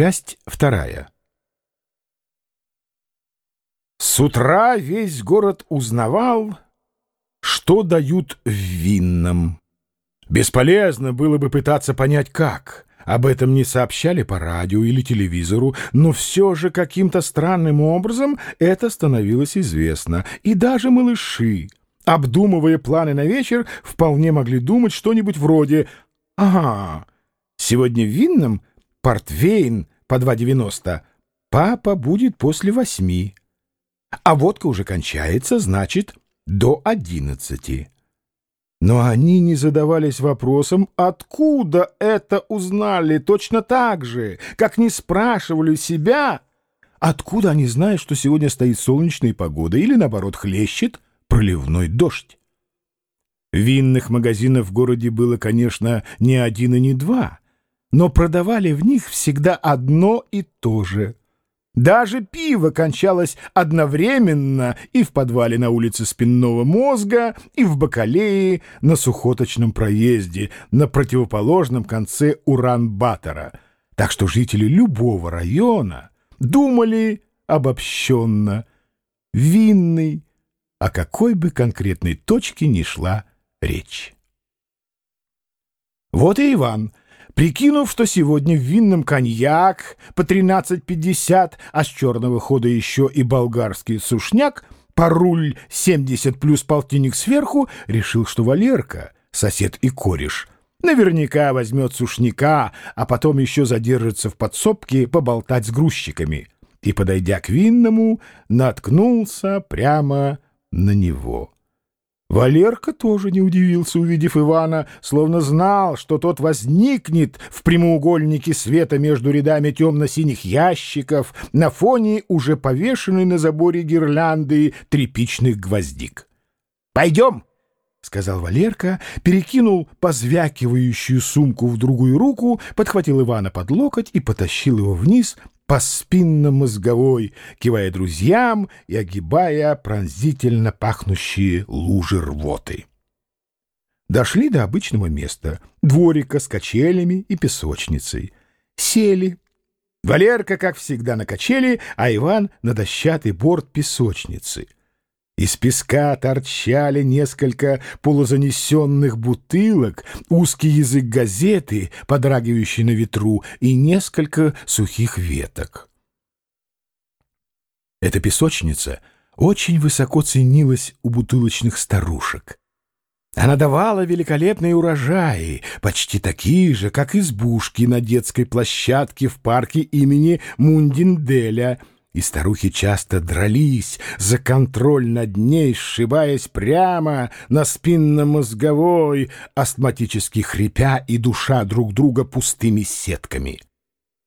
Часть вторая. С утра весь город узнавал, что дают в винном. Бесполезно было бы пытаться понять, как. Об этом не сообщали по радио или телевизору, но все же каким-то странным образом это становилось известно. И даже малыши, обдумывая планы на вечер, вполне могли думать что-нибудь вроде «Ага, сегодня в винном портвейн по 2,90, папа будет после восьми. А водка уже кончается, значит, до одиннадцати. Но они не задавались вопросом, откуда это узнали точно так же, как не спрашивали себя, откуда они знают, что сегодня стоит солнечная погода или, наоборот, хлещет проливной дождь. Винных магазинов в городе было, конечно, не один и не два — но продавали в них всегда одно и то же. Даже пиво кончалось одновременно и в подвале на улице спинного мозга, и в бакалее на сухоточном проезде на противоположном конце Уран-Баттера. Так что жители любого района думали обобщенно, винный, о какой бы конкретной точке ни шла речь. Вот и Иван — Прикинув, что сегодня в винном коньяк по 13,50, а с черного хода еще и болгарский сушняк, паруль 70 плюс полтинник сверху, решил, что Валерка, сосед и кореш, наверняка возьмет сушняка, а потом еще задержится в подсобке поболтать с грузчиками. И, подойдя к винному, наткнулся прямо на него. Валерка тоже не удивился, увидев Ивана, словно знал, что тот возникнет в прямоугольнике света между рядами темно-синих ящиков на фоне уже повешенной на заборе гирлянды тряпичных гвоздик. «Пойдем!» — сказал Валерка, перекинул позвякивающую сумку в другую руку, подхватил Ивана под локоть и потащил его вниз по спинно-мозговой, кивая друзьям и огибая пронзительно пахнущие лужи рвоты. Дошли до обычного места, дворика с качелями и песочницей. Сели. Валерка, как всегда, на качели, а Иван — на дощатый борт песочницы — из песка торчали несколько полузанесенных бутылок, узкий язык газеты, подрагивающий на ветру, и несколько сухих веток. Эта песочница очень высоко ценилась у бутылочных старушек. Она давала великолепные урожаи, почти такие же, как избушки на детской площадке в парке имени Мундинделя — и старухи часто дрались за контроль над ней, сшибаясь прямо на спинно-мозговой, астматически хрипя и душа друг друга пустыми сетками.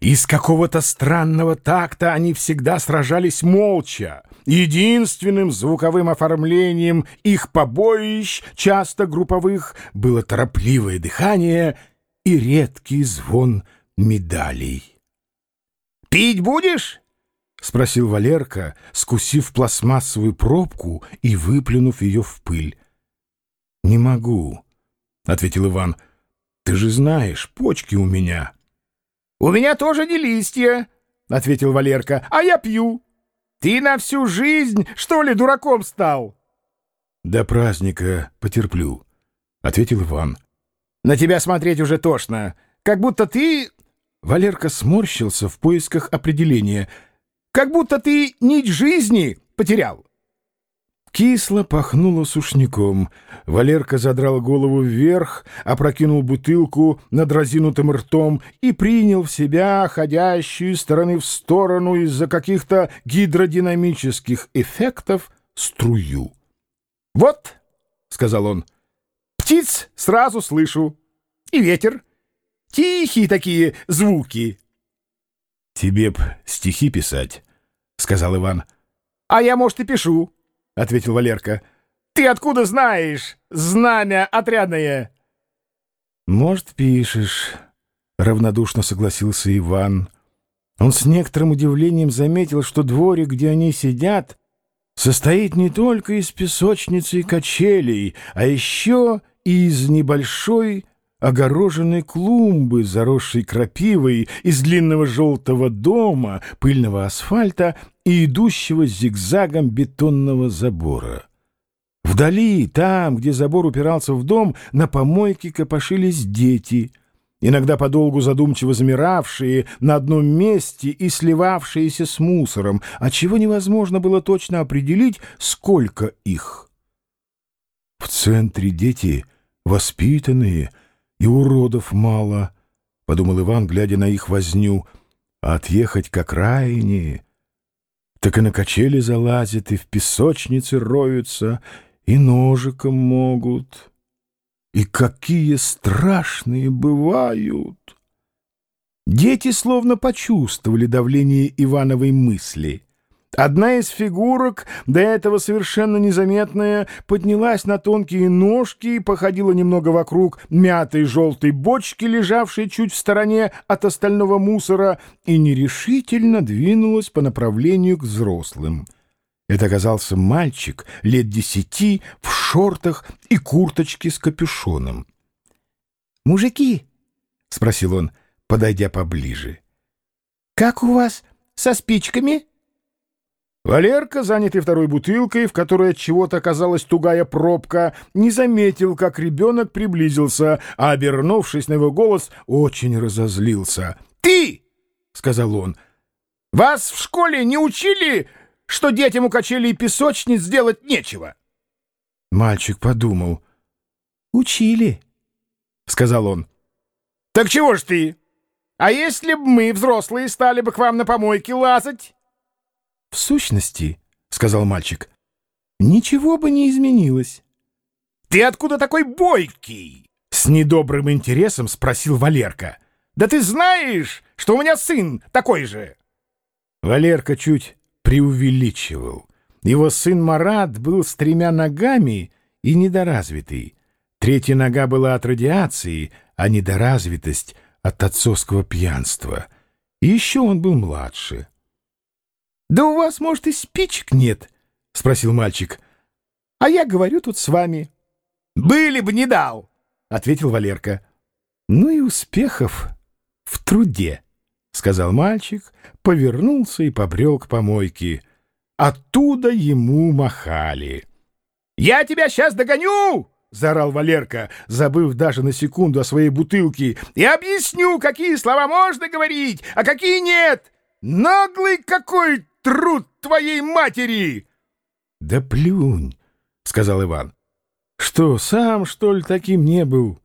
Из какого-то странного такта они всегда сражались молча. Единственным звуковым оформлением их побоищ, часто групповых, было торопливое дыхание и редкий звон медалей. «Пить будешь?» — спросил Валерка, скусив пластмассовую пробку и выплюнув ее в пыль. — Не могу, — ответил Иван. — Ты же знаешь, почки у меня. — У меня тоже не листья, — ответил Валерка, — а я пью. Ты на всю жизнь, что ли, дураком стал? — До праздника потерплю, — ответил Иван. — На тебя смотреть уже тошно, как будто ты... Валерка сморщился в поисках определения — как будто ты нить жизни потерял. Кисло пахнуло сушняком. Валерка задрал голову вверх, опрокинул бутылку над разинутым ртом и принял в себя ходящую стороны в сторону из-за каких-то гидродинамических эффектов струю. «Вот», — сказал он, — «птиц сразу слышу. И ветер. Тихие такие звуки». «Тебе б стихи писать», — сказал Иван. «А я, может, и пишу», — ответил Валерка. «Ты откуда знаешь? Знамя отрядное!» «Может, пишешь», — равнодушно согласился Иван. Он с некоторым удивлением заметил, что дворик, где они сидят, состоит не только из песочницы и качелей, а еще и из небольшой огороженной клумбы, заросшей крапивой, из длинного желтого дома, пыльного асфальта и идущего зигзагом бетонного забора. Вдали, там, где забор упирался в дом, на помойке копошились дети, иногда подолгу задумчиво замиравшие на одном месте и сливавшиеся с мусором, отчего невозможно было точно определить, сколько их. В центре дети воспитанные, и уродов мало, — подумал Иван, глядя на их возню, — а отъехать к окраине... Так и на качели залазят, и в песочнице роются, и ножиком могут. И какие страшные бывают! Дети словно почувствовали давление Ивановой мысли — Одна из фигурок, до этого совершенно незаметная, поднялась на тонкие ножки и походила немного вокруг мятой желтой бочки, лежавшей чуть в стороне от остального мусора, и нерешительно двинулась по направлению к взрослым. Это оказался мальчик лет десяти в шортах и курточке с капюшоном. «Мужики!» — спросил он, подойдя поближе. «Как у вас со спичками?» Валерка, занятый второй бутылкой, в которой от чего-то оказалась тугая пробка, не заметил, как ребенок приблизился, а, обернувшись на его голос, очень разозлился. «Ты!» — сказал он. «Вас в школе не учили, что детям у качелей песочниц сделать нечего?» Мальчик подумал. «Учили», — сказал он. «Так чего ж ты? А если б мы, взрослые, стали бы к вам на помойке лазать?» «В сущности, — сказал мальчик, — ничего бы не изменилось». «Ты откуда такой бойкий?» — с недобрым интересом спросил Валерка. «Да ты знаешь, что у меня сын такой же!» Валерка чуть преувеличивал. Его сын Марат был с тремя ногами и недоразвитый. Третья нога была от радиации, а недоразвитость — от отцовского пьянства. И еще он был младше. «Да у вас, может, и спичек нет?» — спросил мальчик. «А я говорю тут с вами». «Были бы, не дал!» — ответил Валерка. «Ну и успехов в труде», — сказал мальчик, повернулся и побрел к помойке. Оттуда ему махали. «Я тебя сейчас догоню!» — заорал Валерка, забыв даже на секунду о своей бутылке. «И объясню, какие слова можно говорить, а какие нет! Наглый какой труд твоей матери!» «Да плюнь!» — сказал Иван. «Что, сам, что ли, таким не был?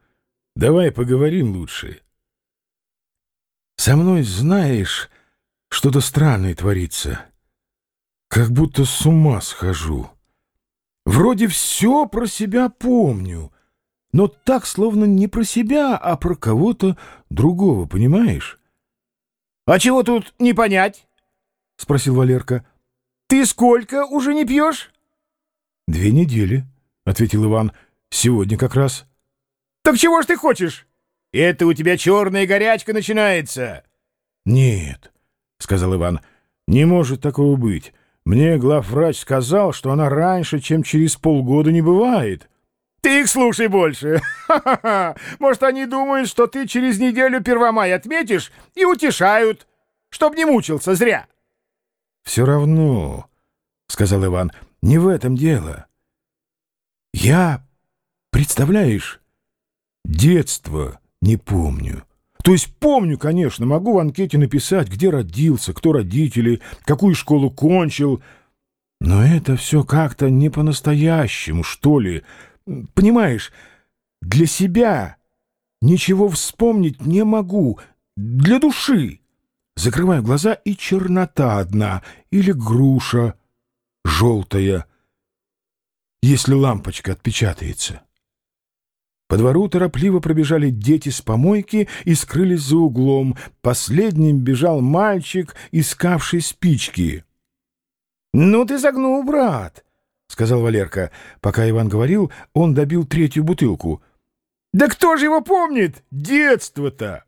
Давай поговорим лучше. Со мной, знаешь, что-то странное творится. Как будто с ума схожу. Вроде все про себя помню, но так, словно не про себя, а про кого-то другого, понимаешь?» «А чего тут не понять?» — спросил Валерка. — Ты сколько уже не пьешь? — Две недели, — ответил Иван. — Сегодня как раз. — Так чего ж ты хочешь? Это у тебя черная горячка начинается. — Нет, — сказал Иван, — не может такого быть. Мне главврач сказал, что она раньше, чем через полгода не бывает. — Ты их слушай больше. Может, они думают, что ты через неделю Первомай отметишь и утешают, чтоб не мучился зря. — «Все равно», — сказал Иван, — «не в этом дело. Я, представляешь, детство не помню. То есть помню, конечно, могу в анкете написать, где родился, кто родители, какую школу кончил, но это все как-то не по-настоящему, что ли. Понимаешь, для себя ничего вспомнить не могу, для души». Закрываю глаза, и чернота одна, или груша желтая, если лампочка отпечатается. По двору торопливо пробежали дети с помойки и скрылись за углом. Последним бежал мальчик, искавший спички. — Ну ты загнул, брат! — сказал Валерка. Пока Иван говорил, он добил третью бутылку. — Да кто же его помнит? Детство-то!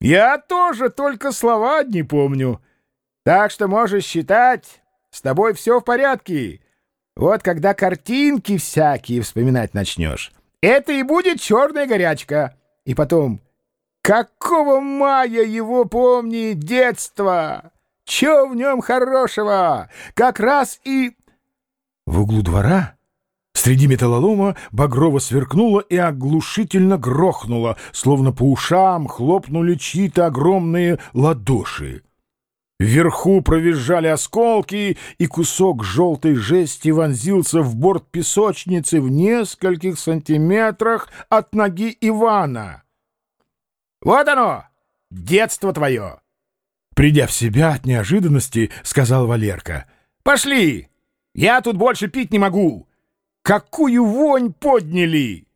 Я тоже только слова одни помню. Так что можешь считать, с тобой все в порядке. Вот когда картинки всякие вспоминать начнешь, это и будет черная горячка. И потом, какого мая его помни детство? Че в нем хорошего? Как раз и... В углу двора среди металлолома багрово сверкнуло и оглушительно грохнуло, словно по ушам хлопнули чьи-то огромные ладоши. Вверху провизжали осколки, и кусок желтой жести вонзился в борт песочницы в нескольких сантиметрах от ноги Ивана. «Вот оно, детство твое!» Придя в себя от неожиданности, сказал Валерка. «Пошли! Я тут больше пить не могу! Какую вонь подняли!»